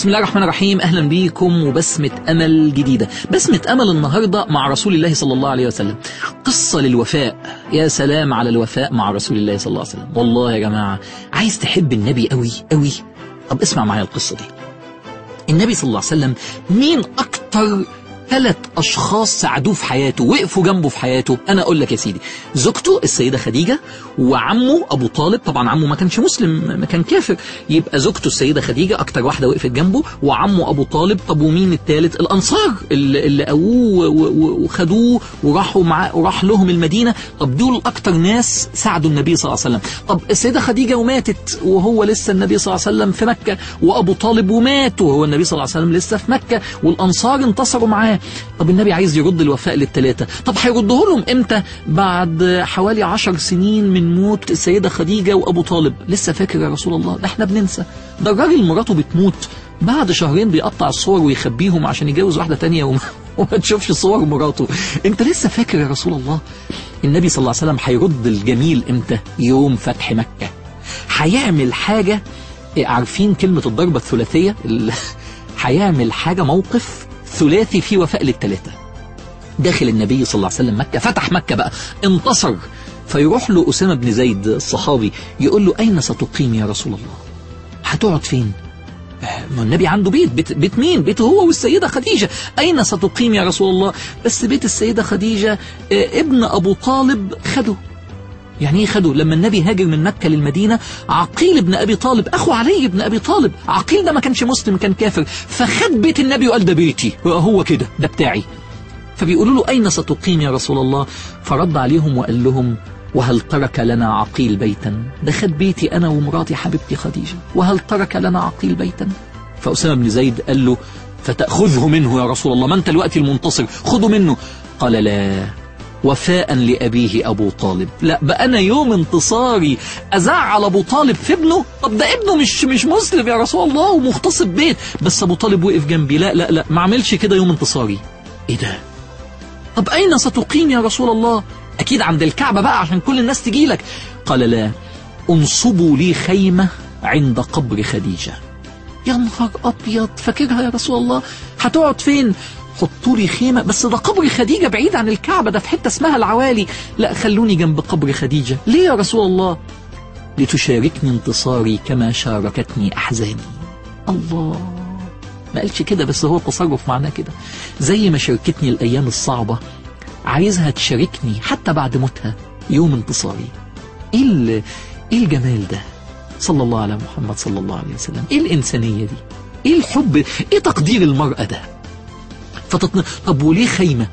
بسم الله الرحمن الرحيم. أهلا بيكم وبسمة أمل جديدة. بسمة أمل النهاردة مع رسول الله صلى الله عليه وسلم. قصة للوفاء. يا سلام على الوفاء مع رسول الله صلى الله عليه وسلم. والله يا جماعة عايز تحب النبي قوي قوي طب اسمع معايا القصة دي. النبي صلى الله عليه وسلم مين أكتر ثلاث أشخاص ساعدوه في حياته وقفوا جنبه في حياته. أنا أقول لك يا سيدي زوجته السيدة خديجة وعمه أبو طالب طبعا عمه ما كانش مسلم ما كان كافر. يبقى زوجته السيدة خديجة أكتر واحدة وقفت جنبه وعمه أبو طالب طب ومين الثالث الأنصار اللي, اللي قووه وخدوه وراحوا معاه وراح لهم المدينة. طب دول أكتر ناس ساعدوا النبي صلى الله عليه وسلم. طب السيدة خديجة وماتت وهو لسه النبي صلى الله عليه وسلم في مكة وأبو طالب ومات وهو النبي صلى الله عليه وسلم لسه في مكة والأنصار انتصروا معاه. طب النبي عايز يرد الوفاء للثلاثة طب هيرده لهم إمتى؟ بعد حوالي عشر سنين من موت السيدة خديجة وأبو طالب. لسه فاكر يا رسول الله؟ ده إحنا بننسى. ده الراجل مراته بتموت. بعد شهرين بيقطع الصور ويخبيهم عشان يجوز واحدة تانية وما, وما تشوفش صور مراته. أنت لسه فاكر يا رسول الله؟ النبي صلى الله عليه وسلم هيرد الجميل إمتى؟ يوم فتح مكة. هيعمل حاجة عارفين كلمة الضربة الثلاثية؟ هيعمل حاجة موقف ثلاثي في وفاء للثلاثة داخل النبي صلى الله عليه وسلم مكة فتح مكة بقى انتصر. فيروح له أسامة بن زيد الصحابي يقول له أين ستقيم يا رسول الله؟ هتقعد فين؟ ما النبي عنده بيت. بيت, بيت مين؟ بيته هو والسيدة خديجة. أين ستقيم يا رسول الله؟ بس بيت السيدة خديجة ابن أبو طالب خده. يعني إيه خده لما النبي هاجر من مكة للمدينة عقيل بن أبي طالب أخو علي بن أبي طالب عقيل ده ما كانش مسلم كان كافر. فخد بيت النبي وقال ده بيتي. هو كده ده بتاعي. فبيقولوا له أين ستقيم يا رسول الله؟ فرد عليهم وقال لهم وهل ترك لنا عقيل بيتا؟ ده خد بيتي أنا ومراتي حبيبتي خديجة. وهل ترك لنا عقيل بيتا؟ فأسامة بن زيد قال له فتأخذه منه يا رسول الله. ما أنت الوقت المنتصر خذه منه. قال لا. وفاء لأبيه أبو طالب. لا بقى أنا يوم انتصاري أزعل أبو طالب في ابنه؟ طب ده ابنه مش مش مسلم يا رسول الله ومغتصب بيت. بس أبو طالب وقف جنبي. لا لا لا ما عملش كده يوم انتصاري. إيه ده؟ طب أين ستقيم يا رسول الله؟ أكيد عند الكعبة بقى عشان كل الناس تجي لك. قال لا أنصبوا لي خيمة عند قبر خديجة. يا نهار أبيض فاكرها يا رسول الله؟ هتقعد فين؟ حطوا لي خيمة بس ده قبر خديجة بعيد عن الكعبة ده في حتة اسمها العوالي. لا خلوني جنب قبر خديجة. ليه يا رسول الله؟ لتشاركني انتصاري كما شاركتني أحزاني. الله. ما قالش كده بس هو تصرف معناه كده. زي ما شاركتني الأيام الصعبة عايزها تشاركني حتى بعد موتها يوم انتصاري. إيه إيه الجمال ده؟ صلى الله على محمد صلى الله عليه وسلم. إيه الإنسانية دي؟ إيه الحب؟ إيه تقدير المرأة ده؟ فتطن... طب وليه خيمة؟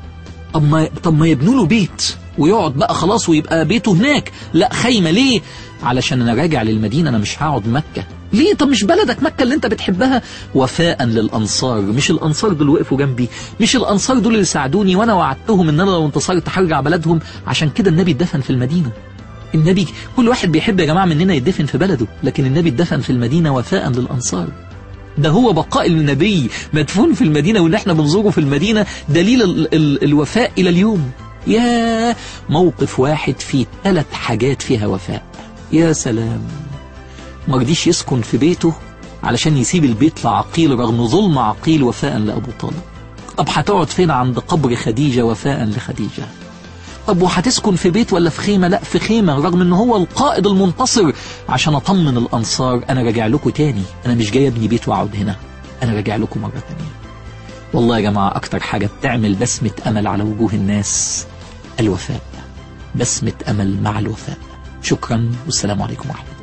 طب ما طب ما يبنوا له بيت ويقعد بقى خلاص ويبقى بيته هناك. لا خيمة ليه؟ علشان أنا راجع للمدينة أنا مش هقعد مكة. ليه؟ طب مش بلدك مكة اللي أنت بتحبها؟ وفاء للأنصار. مش الأنصار دول وقفوا جنبي. مش الأنصار دول اللي ساعدوني وأنا وعدتهم إن أنا لو انتصرت هرجع بلدهم. عشان كده النبي اتدفن في المدينة. النبي كل واحد بيحب يا جماعة مننا يدفن في بلده لكن النبي اتدفن في المدينة وفاء للأنصار. ده هو بقاء النبي مدفون في المدينة واللي إحنا بنزوره في المدينة. دليل ال ال الوفاء إلى اليوم. يا موقف واحد فيه ثلاث حاجات فيها وفاء. يا سلام. ما رضيش يسكن في بيته علشان يسيب البيت لعقيل رغم ظلم عقيل وفاء لأبو طالب. طب هتقعد فين عند قبر خديجة وفاء لخديجة؟ طب وهتسكن في بيت ولا في خيمة؟ لا في خيمة رغم ان هو القائد المنتصر. عشان أطمن الأنصار أنا راجع لكم تاني. أنا مش جاي أبني بيت وأقعد هنا. أنا راجع لكم مرة تانية. والله يا جماعة أكتر حاجة بتعمل بسمة أمل على وجوه الناس الوفاء. بسمة أمل مع الوفاء. شكرا والسلام عليكم ورحمة الله.